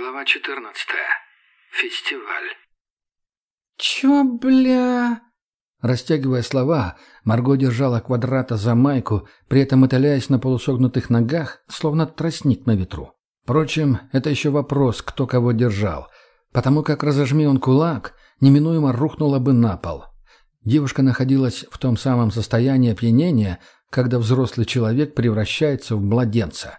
Глава 14. Фестиваль. «Чё, бля...» Растягивая слова, Марго держала квадрата за майку, при этом мотыляясь на полусогнутых ногах, словно тростник на ветру. Впрочем, это еще вопрос, кто кого держал, потому как разожми он кулак, неминуемо рухнула бы на пол. Девушка находилась в том самом состоянии опьянения, когда взрослый человек превращается в младенца,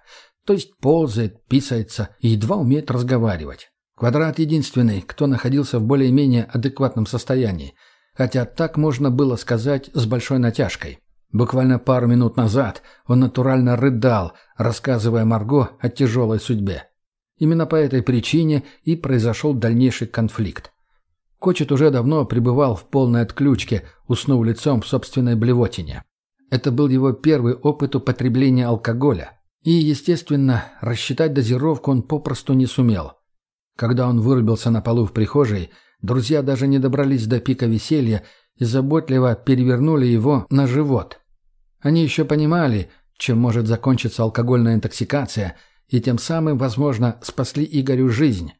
то есть ползает, писается и едва умеет разговаривать. Квадрат единственный, кто находился в более-менее адекватном состоянии, хотя так можно было сказать с большой натяжкой. Буквально пару минут назад он натурально рыдал, рассказывая Марго о тяжелой судьбе. Именно по этой причине и произошел дальнейший конфликт. Кочет уже давно пребывал в полной отключке, уснув лицом в собственной блевотине. Это был его первый опыт употребления алкоголя. И, естественно, рассчитать дозировку он попросту не сумел. Когда он вырубился на полу в прихожей, друзья даже не добрались до пика веселья и заботливо перевернули его на живот. Они еще понимали, чем может закончиться алкогольная интоксикация, и тем самым, возможно, спасли Игорю жизнь.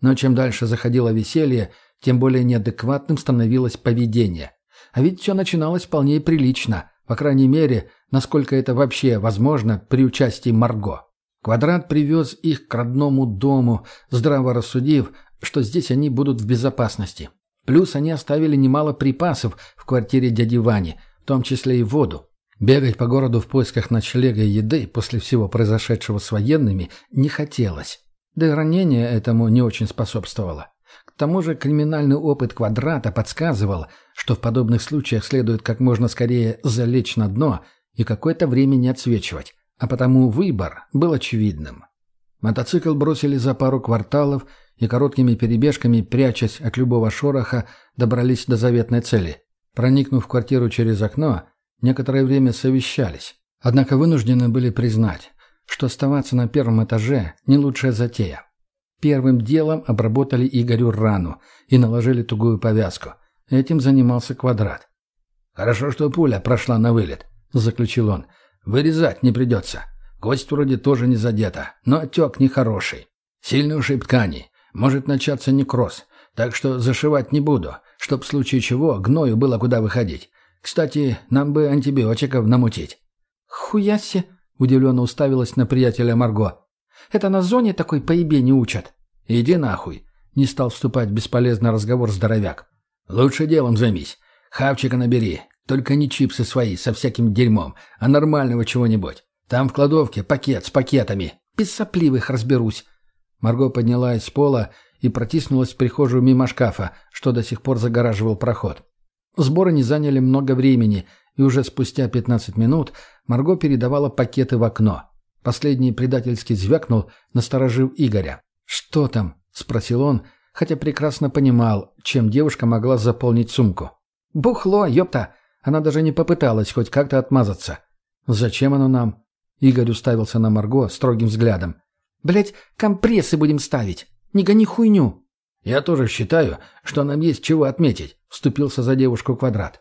Но чем дальше заходило веселье, тем более неадекватным становилось поведение. А ведь все начиналось вполне прилично, по крайней мере, насколько это вообще возможно при участии Марго. Квадрат привез их к родному дому, здраво рассудив, что здесь они будут в безопасности. Плюс они оставили немало припасов в квартире дяди Вани, в том числе и воду. Бегать по городу в поисках ночлега и еды после всего произошедшего с военными не хотелось. Да и ранение этому не очень способствовало. К тому же криминальный опыт квадрата подсказывал, что в подобных случаях следует как можно скорее залечь на дно и какое-то время не отсвечивать а потому выбор был очевидным. Мотоцикл бросили за пару кварталов и короткими перебежками, прячась от любого шороха, добрались до заветной цели. Проникнув в квартиру через окно, некоторое время совещались. Однако вынуждены были признать, что оставаться на первом этаже – не лучшая затея. Первым делом обработали Игорю рану и наложили тугую повязку. Этим занимался Квадрат. «Хорошо, что пуля прошла на вылет», – заключил он. Вырезать не придется. Кость вроде тоже не задета, но отек нехороший. Сильный ушиб ткани. Может начаться некроз. Так что зашивать не буду, чтоб в случае чего гною было куда выходить. Кстати, нам бы антибиотиков намутить». «Хуясе!» — удивленно уставилась на приятеля Марго. «Это на зоне такой поебени учат». «Иди нахуй!» — не стал вступать в бесполезный разговор здоровяк. «Лучше делом займись. Хавчика набери. Только не чипсы свои со всяким дерьмом, а нормального чего-нибудь. Там в кладовке пакет с пакетами. Без сопливых разберусь». Марго поднялась с пола и протиснулась в прихожую мимо шкафа, что до сих пор загораживал проход. Сборы не заняли много времени, и уже спустя 15 минут Марго передавала пакеты в окно. Последний предательски звякнул, насторожив Игоря. «Что там?» — спросил он, хотя прекрасно понимал, чем девушка могла заполнить сумку. «Бухло, ёпта!» Она даже не попыталась хоть как-то отмазаться. «Зачем оно нам?» Игорь уставился на Марго строгим взглядом. «Блядь, компрессы будем ставить! Не гони хуйню!» «Я тоже считаю, что нам есть чего отметить», — вступился за девушку Квадрат.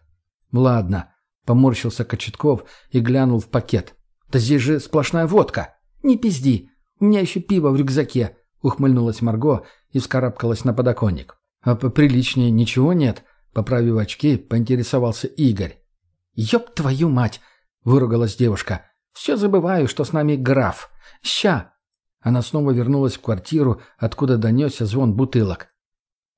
«Ладно», — поморщился Кочетков и глянул в пакет. «Да здесь же сплошная водка!» «Не пизди! У меня еще пиво в рюкзаке!» — ухмыльнулась Марго и вскарабкалась на подоконник. «А поприличнее ничего нет?» Поправив очки, поинтересовался Игорь. «Ёб твою мать!» — выругалась девушка. «Все забываю, что с нами граф. Ща!» Она снова вернулась в квартиру, откуда донесся звон бутылок.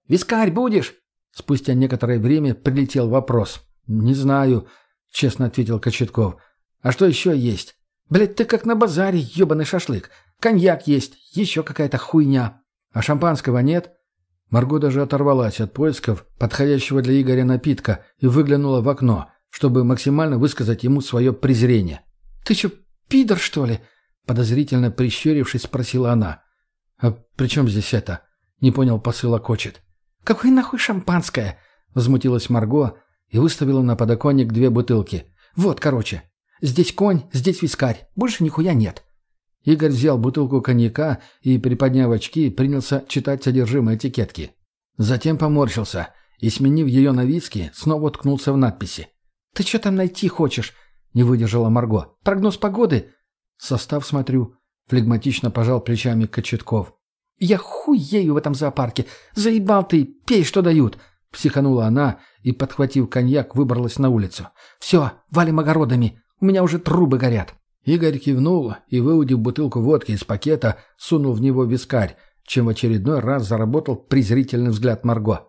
«Вискарь будешь?» Спустя некоторое время прилетел вопрос. «Не знаю», — честно ответил Кочетков. «А что еще есть?» «Блядь, ты как на базаре, ебаный шашлык. Коньяк есть, еще какая-то хуйня». «А шампанского нет?» Марго даже оторвалась от поисков подходящего для Игоря напитка и выглянула в окно, чтобы максимально высказать ему свое презрение. «Ты что, пидор, что ли?» Подозрительно прищурившись, спросила она. «А при чем здесь это?» Не понял посыла Кочет. «Какое нахуй шампанское?» Возмутилась Марго и выставила на подоконник две бутылки. «Вот, короче. Здесь конь, здесь вискарь. Больше нихуя нет. Игорь взял бутылку коньяка и, приподняв очки, принялся читать содержимое этикетки. Затем поморщился и, сменив ее на виски, снова уткнулся в надписи. «Ты что там найти хочешь?» — не выдержала Марго. «Прогноз погоды?» «Состав смотрю», — флегматично пожал плечами Кочетков. Я хуею в этом зоопарке. Заебал ты, пей, что дают. Психанула она и, подхватив коньяк, выбралась на улицу. «Все, валим огородами. У меня уже трубы горят». Игорь кивнул и, выудив бутылку водки из пакета, сунул в него вискарь, чем в очередной раз заработал презрительный взгляд Марго.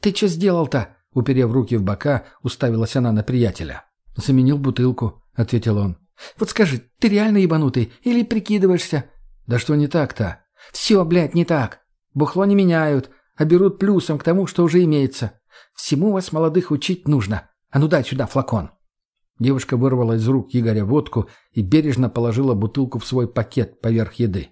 «Ты что сделал-то?» — уперев руки в бока, уставилась она на приятеля. «Заменил бутылку», — ответил он. «Вот скажи, ты реально ебанутый или прикидываешься?» «Да что не так-то?» «Все, блядь, не так. Бухло не меняют, а берут плюсом к тому, что уже имеется. Всему вас, молодых, учить нужно. А ну дай сюда флакон». Девушка вырвала из рук Игоря водку и бережно положила бутылку в свой пакет поверх еды.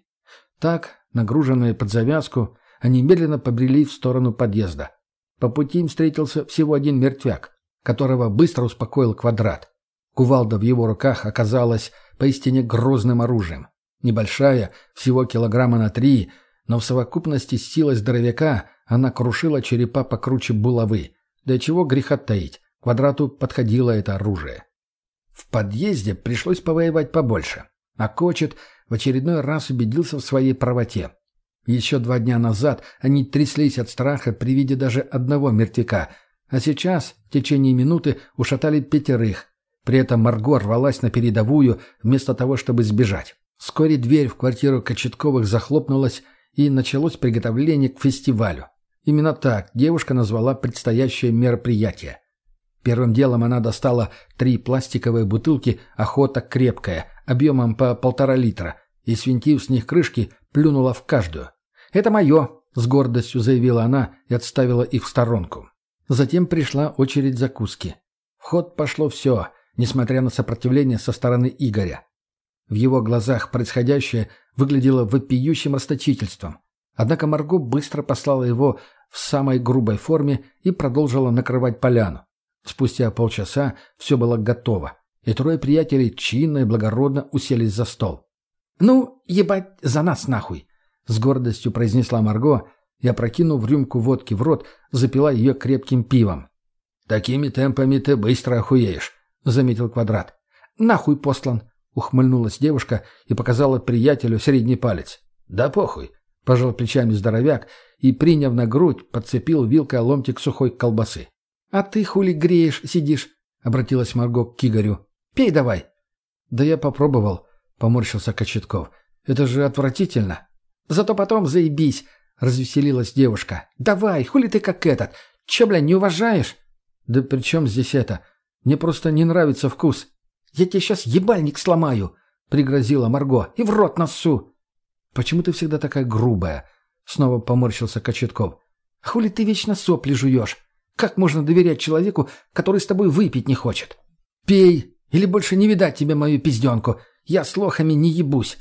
Так, нагруженные под завязку, они медленно побрели в сторону подъезда. По пути им встретился всего один мертвяк, которого быстро успокоил квадрат. Кувалда в его руках оказалась поистине грозным оружием. Небольшая, всего килограмма на три, но в совокупности с силой здоровяка она крушила черепа покруче булавы. Да чего греха таить, квадрату подходило это оружие. В подъезде пришлось повоевать побольше. А Кочет в очередной раз убедился в своей правоте. Еще два дня назад они тряслись от страха при виде даже одного мертвяка, а сейчас, в течение минуты, ушатали пятерых. При этом Марго рвалась на передовую, вместо того, чтобы сбежать. Вскоре дверь в квартиру Кочетковых захлопнулась, и началось приготовление к фестивалю. Именно так девушка назвала предстоящее мероприятие. Первым делом она достала три пластиковые бутылки «Охота крепкая» объемом по полтора литра и, свинтив с них крышки, плюнула в каждую. «Это мое», — с гордостью заявила она и отставила их в сторонку. Затем пришла очередь закуски. В ход пошло все, несмотря на сопротивление со стороны Игоря. В его глазах происходящее выглядело вопиющим расточительством. Однако Марго быстро послала его в самой грубой форме и продолжила накрывать поляну. Спустя полчаса все было готово, и трое приятелей чинно и благородно уселись за стол. «Ну, ебать, за нас нахуй!» — с гордостью произнесла Марго и, опрокинув рюмку водки в рот, запила ее крепким пивом. «Такими темпами ты быстро охуеешь», — заметил Квадрат. «Нахуй послан!» — ухмыльнулась девушка и показала приятелю средний палец. «Да похуй!» — пожал плечами здоровяк и, приняв на грудь, подцепил вилкой ломтик сухой колбасы. «А ты хули греешь, сидишь?» — обратилась Марго к Игорю. «Пей давай». «Да я попробовал», — поморщился Кочетков. «Это же отвратительно». «Зато потом заебись», — развеселилась девушка. «Давай, хули ты как этот? Че, бля, не уважаешь?» «Да при чем здесь это? Мне просто не нравится вкус». «Я тебе сейчас ебальник сломаю», — пригрозила Марго. «И в рот носу». «Почему ты всегда такая грубая?» — снова поморщился Кочетков. «Хули ты вечно сопли жуешь? Как можно доверять человеку, который с тобой выпить не хочет? Пей, или больше не видать тебе мою пизденку. Я с лохами не ебусь.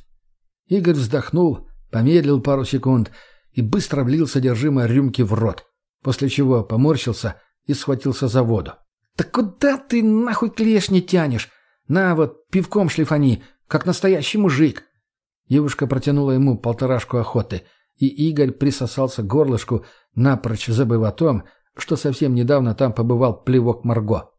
Игорь вздохнул, помедлил пару секунд и быстро влил содержимое рюмки в рот, после чего поморщился и схватился за воду. «Так куда ты нахуй клешни тянешь? На вот, пивком шлифани, как настоящий мужик!» Девушка протянула ему полторашку охоты, и Игорь присосался к горлышку, напрочь забыв о том, что совсем недавно там побывал плевок Марго.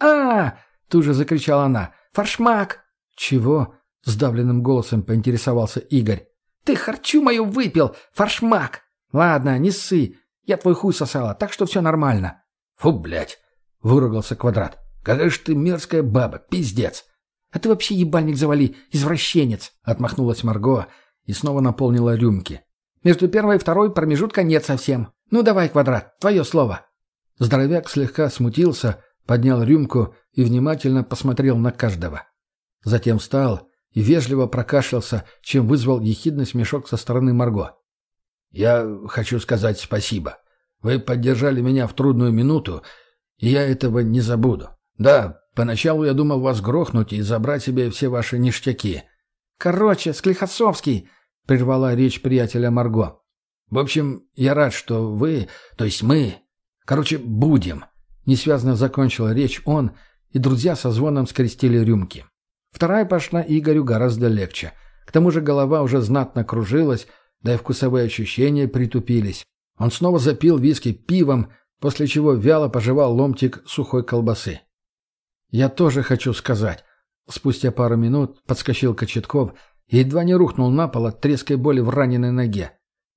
а, тут же закричала она. «Форшмак!» «Чего?» — сдавленным голосом поинтересовался Игорь. «Ты харчу мою выпил, форшмак!» «Ладно, не ссы. Я твой хуй сосала, так что все нормально». «Фу, блядь!» — выругался Квадрат. «Какая ж ты мерзкая баба, пиздец!» «А ты вообще ебальник завали, извращенец!» — отмахнулась Марго и снова наполнила рюмки. «Между первой и второй промежутка нет совсем. «Ну давай, квадрат, твое слово». Здоровяк слегка смутился, поднял рюмку и внимательно посмотрел на каждого. Затем встал и вежливо прокашлялся, чем вызвал ехидный смешок со стороны Марго. «Я хочу сказать спасибо. Вы поддержали меня в трудную минуту, и я этого не забуду. Да, поначалу я думал вас грохнуть и забрать себе все ваши ништяки». «Короче, Склихосовский!» — прервала речь приятеля Марго. В общем, я рад, что вы, то есть мы, короче, будем. Несвязно закончил речь он, и друзья со звоном скрестили рюмки. Вторая пошла Игорю гораздо легче. К тому же голова уже знатно кружилась, да и вкусовые ощущения притупились. Он снова запил виски пивом, после чего вяло пожевал ломтик сухой колбасы. «Я тоже хочу сказать». Спустя пару минут подскочил Кочетков и едва не рухнул на пол от треской боли в раненой ноге.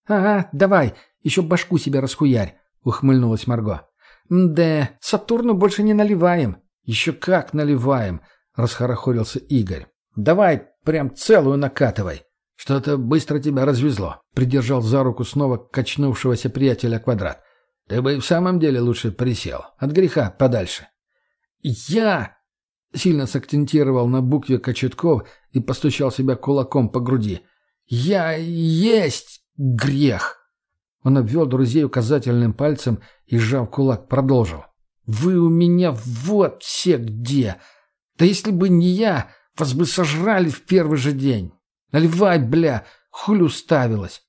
«Ага, давай, еще башку себе расхуярь», — ухмыльнулась Марго. «Да, Сатурну больше не наливаем». «Еще как наливаем», — расхорохорился Игорь. «Давай, прям целую накатывай». «Что-то быстро тебя развезло», — придержал за руку снова качнувшегося приятеля Квадрат. «Ты бы и в самом деле лучше присел. От греха подальше». «Я...» — сильно сакцентировал на букве Кочетков и постучал себя кулаком по груди. «Я есть грех!» Он обвел друзей указательным пальцем и, сжав кулак, продолжил. «Вы у меня вот все где! Да если бы не я, вас бы сожрали в первый же день! Наливай, бля, хуль уставилась!»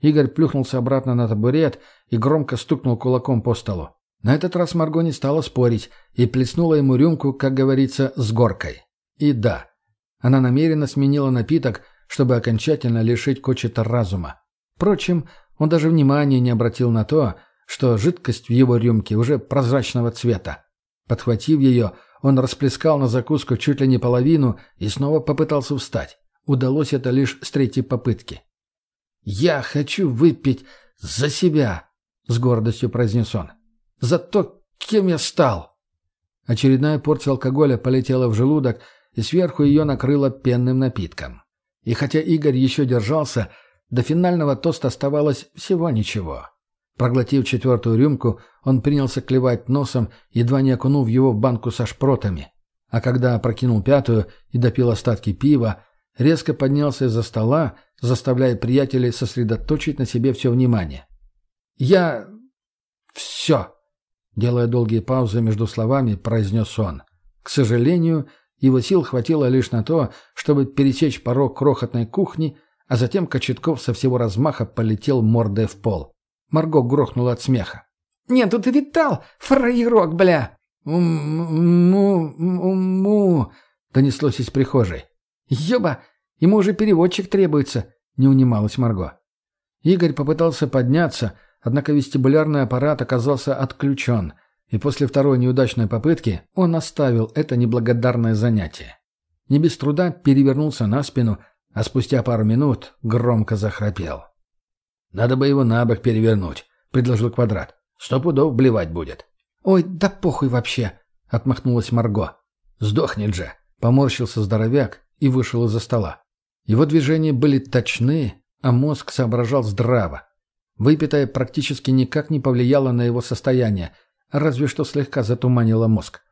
Игорь плюхнулся обратно на табурет и громко стукнул кулаком по столу. На этот раз Марго не стала спорить и плеснула ему рюмку, как говорится, с горкой. И да, она намеренно сменила напиток, чтобы окончательно лишить Кочета разума. Впрочем, он даже внимания не обратил на то, что жидкость в его рюмке уже прозрачного цвета. Подхватив ее, он расплескал на закуску чуть ли не половину и снова попытался встать. Удалось это лишь с третьей попытки. «Я хочу выпить за себя», — с гордостью произнес он. «За то, кем я стал». Очередная порция алкоголя полетела в желудок, и сверху ее накрыло пенным напитком. И хотя Игорь еще держался, до финального тоста оставалось всего ничего. Проглотив четвертую рюмку, он принялся клевать носом, едва не окунув его в банку со шпротами. А когда опрокинул пятую и допил остатки пива, резко поднялся из-за стола, заставляя приятелей сосредоточить на себе все внимание. «Я... все!» Делая долгие паузы между словами, произнес он. К сожалению, его сил хватило лишь на то, чтобы пересечь порог крохотной кухни, а затем Кочетков со всего размаха полетел мордой в пол. Марго грохнула от смеха. «Нет, тут и витал, фраерок, бля!» «Му-му-му!» — донеслось из прихожей. «Ёба, ему уже переводчик требуется!» — не унималась Марго. Игорь попытался подняться, однако вестибулярный аппарат оказался отключен — и после второй неудачной попытки он оставил это неблагодарное занятие. Не без труда перевернулся на спину, а спустя пару минут громко захрапел. «Надо бы его на бок перевернуть», — предложил Квадрат. «Сто пудов блевать будет». «Ой, да похуй вообще», — отмахнулась Марго. «Сдохнет же», — поморщился здоровяк и вышел из-за стола. Его движения были точны, а мозг соображал здраво. Выпитое практически никак не повлияло на его состояние — разве что слегка затуманила мозг.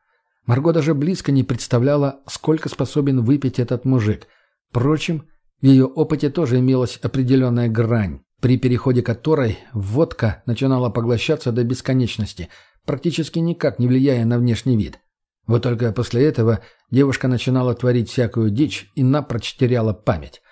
Марго даже близко не представляла, сколько способен выпить этот мужик. Впрочем, в ее опыте тоже имелась определенная грань, при переходе которой водка начинала поглощаться до бесконечности, практически никак не влияя на внешний вид. Вот только после этого девушка начинала творить всякую дичь и напрочь теряла память.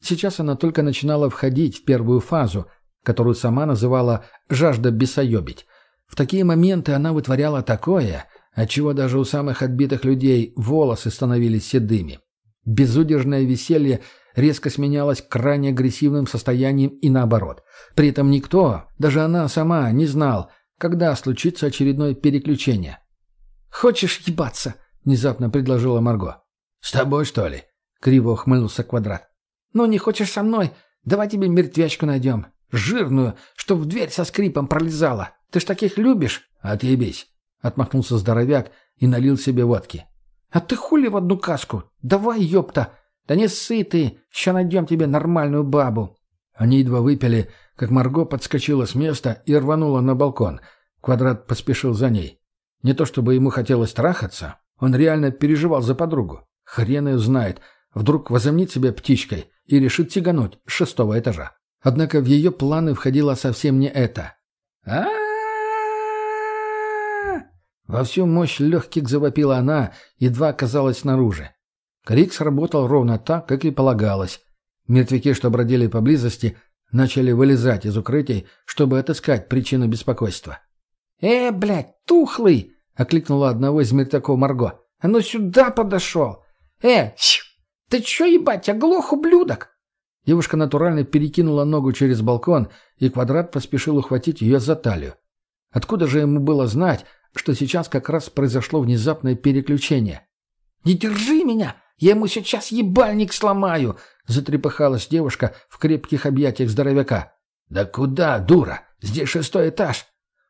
Сейчас она только начинала входить в первую фазу, которую сама называла «жажда бесоебить», в такие моменты она вытворяла такое, отчего даже у самых отбитых людей волосы становились седыми. Безудержное веселье резко сменялось крайне агрессивным состоянием и наоборот. При этом никто, даже она сама, не знал, когда случится очередное переключение. «Хочешь ебаться?» — внезапно предложила Марго. «С тобой, что ли?» — криво ухмыльнулся Квадрат. «Ну, не хочешь со мной? Давай тебе мертвячку найдем. Жирную, чтоб в дверь со скрипом пролезала. Ты ж таких любишь?» «Отъебись!» — отмахнулся здоровяк и налил себе водки. «А ты хули в одну каску? Давай, ёпта! Да не ссы ты, ща найдем тебе нормальную бабу!» Они едва выпили, как Марго подскочила с места и рванула на балкон. Квадрат поспешил за ней. Не то чтобы ему хотелось трахаться, он реально переживал за подругу. Хрен ее знает, вдруг возомнит себя птичкой и решит тягануть с шестого этажа. Однако в ее планы входило совсем не это. а во всю мощь легких завопила она, едва оказалась снаружи. Крик сработал ровно так, как и полагалось. Мертвяки, что бродили поблизости, начали вылезать из укрытий, чтобы отыскать причину беспокойства. «Э, блядь, тухлый!» — окликнула одного из мертвяков Марго. «А ну сюда подошел! Э, ты чё, ебать, оглох, ублюдок?» Девушка натурально перекинула ногу через балкон, и Квадрат поспешил ухватить ее за талию. Откуда же ему было знать, что сейчас как раз произошло внезапное переключение. «Не держи меня! Я ему сейчас ебальник сломаю!» — затрепыхалась девушка в крепких объятиях здоровяка. «Да куда, дура? Здесь шестой этаж!»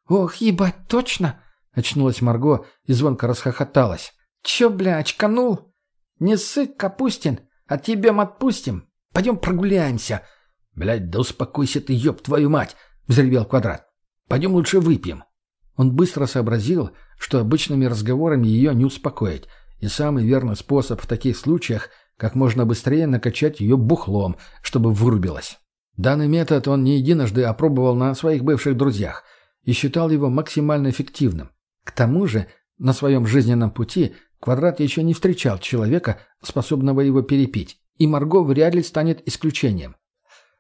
«Ох, ебать, точно?» — очнулась Марго и звонко расхохоталась. «Чё, бля, очканул? Не ссы, Капустин, а тебя отпустим. Пойдем прогуляемся». «Блядь, да успокойся ты, ёб твою мать!» — взревел Квадрат. «Пойдем лучше выпьем». Он быстро сообразил, что обычными разговорами ее не успокоить, и самый верный способ в таких случаях — как можно быстрее накачать ее бухлом, чтобы вырубилась. Данный метод он не единожды опробовал на своих бывших друзьях и считал его максимально эффективным. К тому же, на своем жизненном пути Квадрат еще не встречал человека, способного его перепить, и Марго вряд ли станет исключением.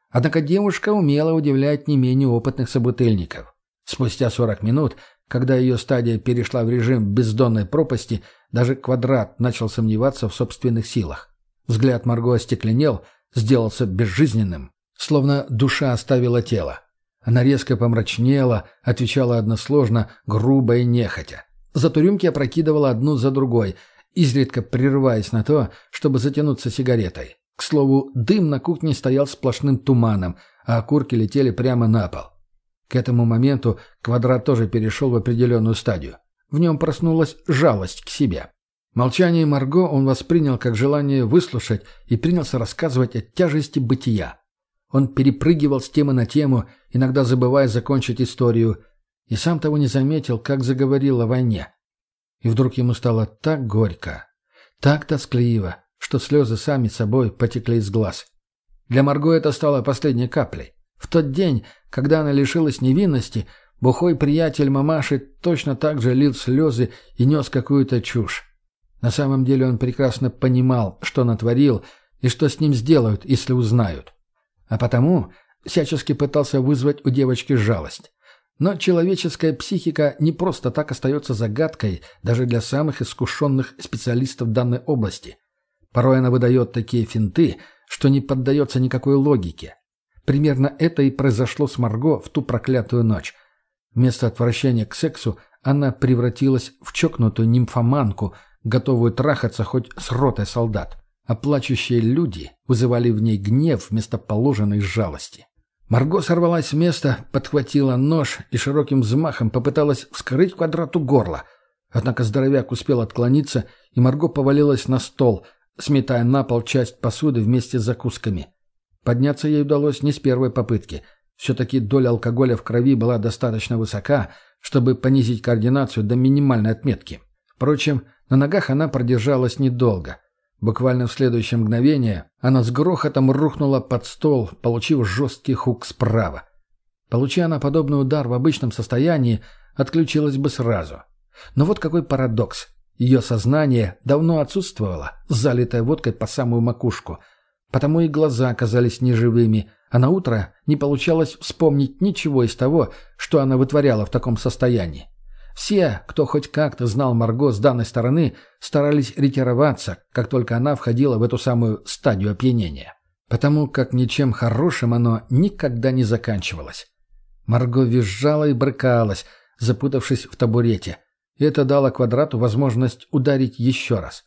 Однако девушка умела удивлять не менее опытных собутыльников. Спустя 40 минут, когда ее стадия перешла в режим бездонной пропасти, даже Квадрат начал сомневаться в собственных силах. Взгляд Марго остекленел, сделался безжизненным, словно душа оставила тело. Она резко помрачнела, отвечала односложно, грубо и нехотя. Зато рюмки опрокидывала одну за другой, изредка прерываясь на то, чтобы затянуться сигаретой. К слову, дым на кухне стоял сплошным туманом, а окурки летели прямо на пол. К этому моменту квадрат тоже перешел в определенную стадию. В нем проснулась жалость к себе. Молчание Марго он воспринял как желание выслушать и принялся рассказывать о тяжести бытия. Он перепрыгивал с темы на тему, иногда забывая закончить историю, и сам того не заметил, как заговорил о войне. И вдруг ему стало так горько, так тоскливо, что слезы сами собой потекли из глаз. Для Марго это стало последней каплей. В тот день, когда она лишилась невинности, бухой приятель мамаши точно так же лил слезы и нес какую-то чушь. На самом деле он прекрасно понимал, что натворил и что с ним сделают, если узнают. А потому всячески пытался вызвать у девочки жалость. Но человеческая психика не просто так остается загадкой даже для самых искушенных специалистов данной области. Порой она выдает такие финты, что не поддается никакой логике. Примерно это и произошло с Марго в ту проклятую ночь. Вместо отвращения к сексу она превратилась в чокнутую нимфоманку – готовую трахаться хоть с ротой солдат. А плачущие люди вызывали в ней гнев вместо положенной жалости. Марго сорвалась с места, подхватила нож и широким взмахом попыталась вскрыть квадрату горла. Однако здоровяк успел отклониться, и Марго повалилась на стол, сметая на пол часть посуды вместе с закусками. Подняться ей удалось не с первой попытки. Все-таки доля алкоголя в крови была достаточно высока, чтобы понизить координацию до минимальной отметки. Впрочем, на ногах она продержалась недолго. Буквально в следующее мгновение она с грохотом рухнула под стол, получив жесткий хук справа. Получи она подобный удар в обычном состоянии, отключилась бы сразу. Но вот какой парадокс. Ее сознание давно отсутствовало, залитое водкой по самую макушку. Потому и глаза оказались неживыми, а на утро не получалось вспомнить ничего из того, что она вытворяла в таком состоянии. Все, кто хоть как-то знал Марго с данной стороны, старались ретироваться, как только она входила в эту самую стадию опьянения. Потому как ничем хорошим оно никогда не заканчивалось. Марго визжала и брыкалась, запутавшись в табурете. И это дало Квадрату возможность ударить еще раз.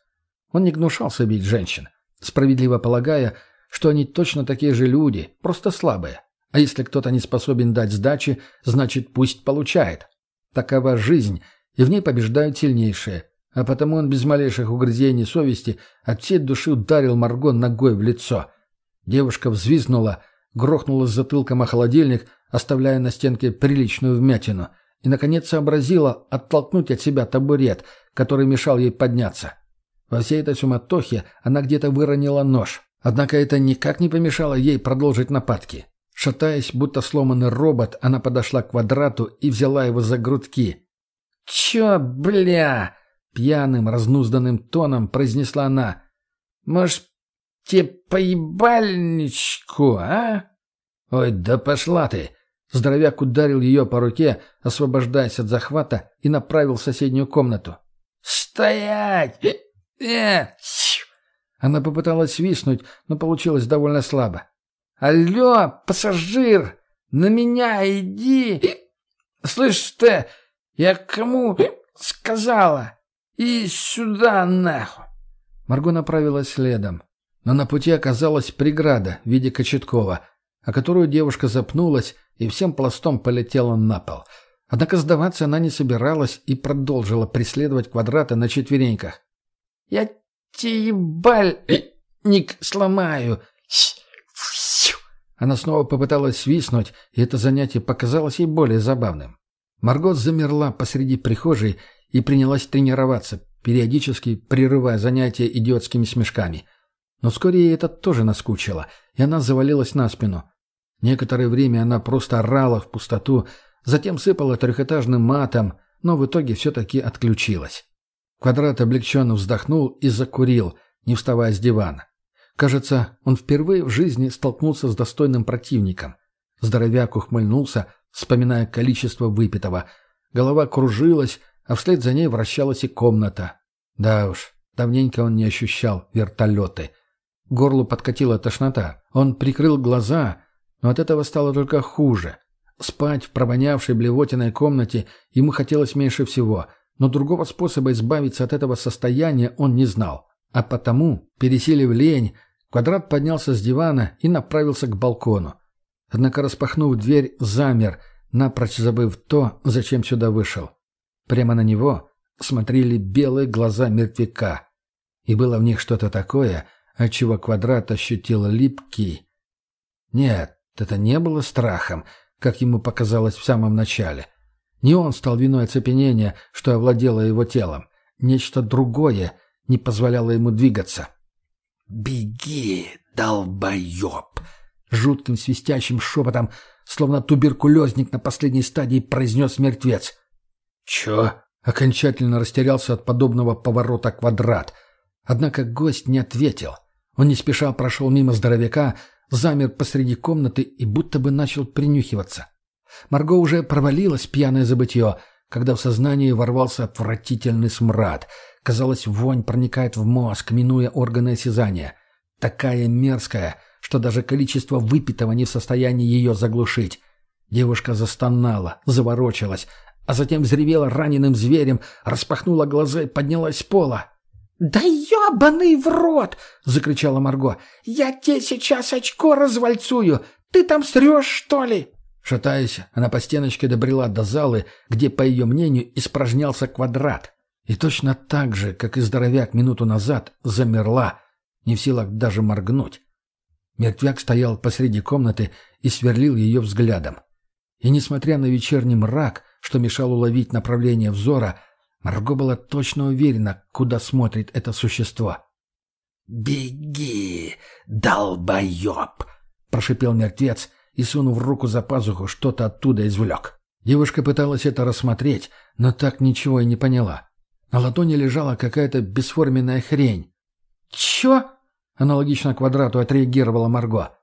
Он не гнушался бить женщин, справедливо полагая, что они точно такие же люди, просто слабые. А если кто-то не способен дать сдачи, значит пусть получает. Такова жизнь, и в ней побеждают сильнейшие. А потому он без малейших угрызений совести от всей души ударил Марго ногой в лицо. Девушка взвизгнула, грохнула с затылком о холодильник, оставляя на стенке приличную вмятину, и, наконец, сообразила оттолкнуть от себя табурет, который мешал ей подняться. Во всей этой суматохе она где-то выронила нож. Однако это никак не помешало ей продолжить нападки. Шатаясь, будто сломанный робот, она подошла к квадрату и взяла его за грудки. «Чё, бля?» — пьяным, разнузданным тоном произнесла она. «Может, тебе поебальничку, а?» «Ой, да пошла ты!» Здоровяк ударил ее по руке, освобождаясь от захвата, и направил в соседнюю комнату. «Стоять! Э, Она попыталась свистнуть, но получилось довольно слабо. «Алло, пассажир! На меня иди! Слышь ты, я кому сказала? И сюда нахуй!» Марго направилась следом. Но на пути оказалась преграда в виде Кочеткова. о которую девушка запнулась и всем пластом полетела на пол. Однако сдаваться она не собиралась и продолжила преследовать квадраты на четвереньках. «Я тебе бальник сломаю!» Она снова попыталась свистнуть, и это занятие показалось ей более забавным. Маргот замерла посреди прихожей и принялась тренироваться, периодически прерывая занятия идиотскими смешками. Но вскоре ей это тоже наскучило, и она завалилась на спину. Некоторое время она просто орала в пустоту, затем сыпала трехэтажным матом, но в итоге все-таки отключилась. Квадрат облегченно вздохнул и закурил, не вставая с дивана. Кажется, он впервые в жизни столкнулся с достойным противником. Здоровяк ухмыльнулся, вспоминая количество выпитого. Голова кружилась, а вслед за ней вращалась и комната. Да уж, давненько он не ощущал вертолеты. Горлу подкатила тошнота. Он прикрыл глаза, но от этого стало только хуже. Спать в провонявшей блевотиной комнате ему хотелось меньше всего, но другого способа избавиться от этого состояния он не знал. А потому, пересилив лень, Квадрат поднялся с дивана и направился к балкону. Однако, распахнув дверь, замер, напрочь забыв то, зачем сюда вышел. Прямо на него смотрели белые глаза мертвяка. И было в них что-то такое, отчего Квадрат ощутил липкий. Нет, это не было страхом, как ему показалось в самом начале. Не он стал виной оцепенения, что овладело его телом. Нечто другое не позволяло ему двигаться. «Беги, долбоеб!» Жутким свистящим шепотом, словно туберкулезник на последней стадии, произнес мертвец. «Чё?» — окончательно растерялся от подобного поворота квадрат. Однако гость не ответил. Он не спеша прошел мимо здоровяка, замер посреди комнаты и будто бы начал принюхиваться. Марго уже провалилась пьяное забытье, когда в сознание ворвался отвратительный смрад. Казалось, вонь проникает в мозг, минуя органы осязания. Такая мерзкая, что даже количество выпитого не в состоянии ее заглушить. Девушка застонала, заворочилась, а затем взревела раненым зверем, распахнула глаза и поднялась с пола. «Да ебаный в рот!» — закричала Марго. «Я тебе сейчас очко развальцую! Ты там срешь, что ли?» Шатаясь, она по стеночке добрела до залы, где, по ее мнению, испражнялся квадрат. И точно так же, как и здоровяк минуту назад, замерла, не в силах даже моргнуть. Мертвяк стоял посреди комнаты и сверлил ее взглядом. И, несмотря на вечерний мрак, что мешал уловить направление взора, Марго была точно уверена, куда смотрит это существо. «Беги, долбоеб!» — прошипел мертвец и, сунув руку за пазуху, что-то оттуда извлек. Девушка пыталась это рассмотреть, но так ничего и не поняла. На ладони лежала какая-то бесформенная хрень. «Чё?» — аналогично квадрату отреагировала Марго.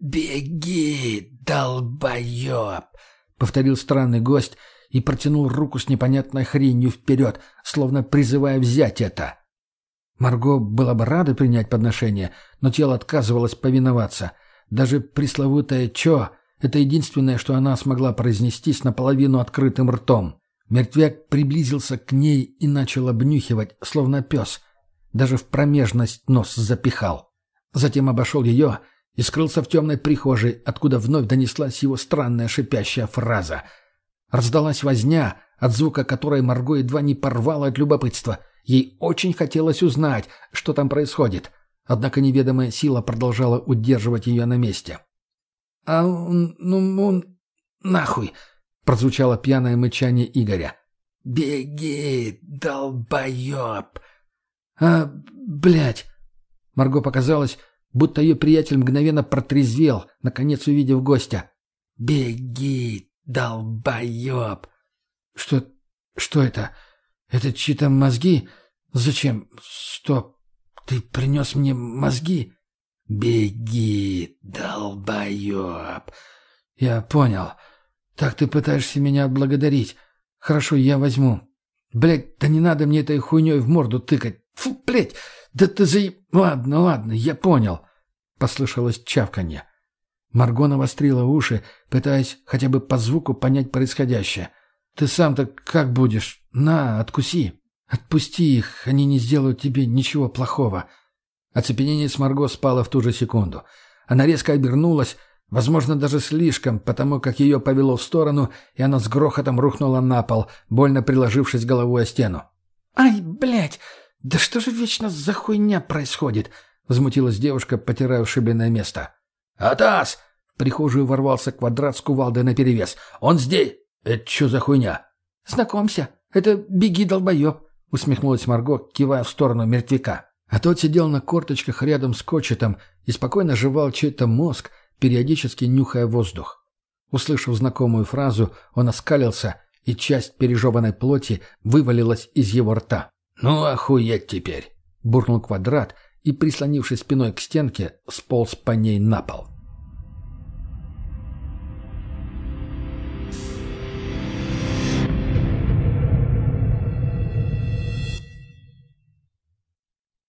«Беги, долбоеб!» — повторил странный гость и протянул руку с непонятной хренью вперед, словно призывая взять это. Марго была бы рада принять подношение, но тело отказывалось повиноваться. Даже пресловутое «чё» — это единственное, что она смогла произнести с наполовину открытым ртом. Мертвяк приблизился к ней и начал обнюхивать, словно пес. Даже в промежность нос запихал. Затем обошел ее и скрылся в темной прихожей, откуда вновь донеслась его странная шипящая фраза — Раздалась возня, от звука которой Марго едва не порвала от любопытства. Ей очень хотелось узнать, что там происходит. Однако неведомая сила продолжала удерживать ее на месте. «А ну, ну, нахуй!» — прозвучало пьяное мычание Игоря. «Беги, долбоеб!» «А, блядь!» Марго показалось, будто ее приятель мгновенно протрезвел, наконец увидев гостя. «Беги, «Долбоеб!» «Что... что это? Это чьи-то мозги? Зачем? Стоп! Ты принес мне мозги?» «Беги, долбоеб!» «Я понял. Так ты пытаешься меня отблагодарить. Хорошо, я возьму. Блядь, да не надо мне этой хуйней в морду тыкать. Фу, блядь, да ты за... Ладно, ладно, я понял». Послышалось чавканье. Марго навострила уши, пытаясь хотя бы по звуку понять происходящее. «Ты сам-то как будешь? На, откуси. Отпусти их, они не сделают тебе ничего плохого». Оцепенение с Марго спало в ту же секунду. Она резко обернулась, Возможно, даже слишком, потому как ее повело в сторону, и она с грохотом рухнула на пол, больно приложившись головой о стену. «Ай, блядь! Да что же вечно за хуйня происходит?» — возмутилась девушка, потирая ушибленное место. «Атас!» — в прихожую ворвался квадрат с кувалдой наперевес. «Он здесь! Это что за хуйня?» «Знакомься, это беги, долбоеб!» — усмехнулась Марго, кивая в сторону мертвяка. А тот сидел на корточках рядом с Кочетом и спокойно жевал чей-то мозг, периодически нюхая воздух. Услышав знакомую фразу, он оскалился, и часть пережеванной плоти вывалилась из его рта. «Ну, охуеть теперь!» — буркнул квадрат и, прислонившись спиной к стенке, сполз по ней на пол.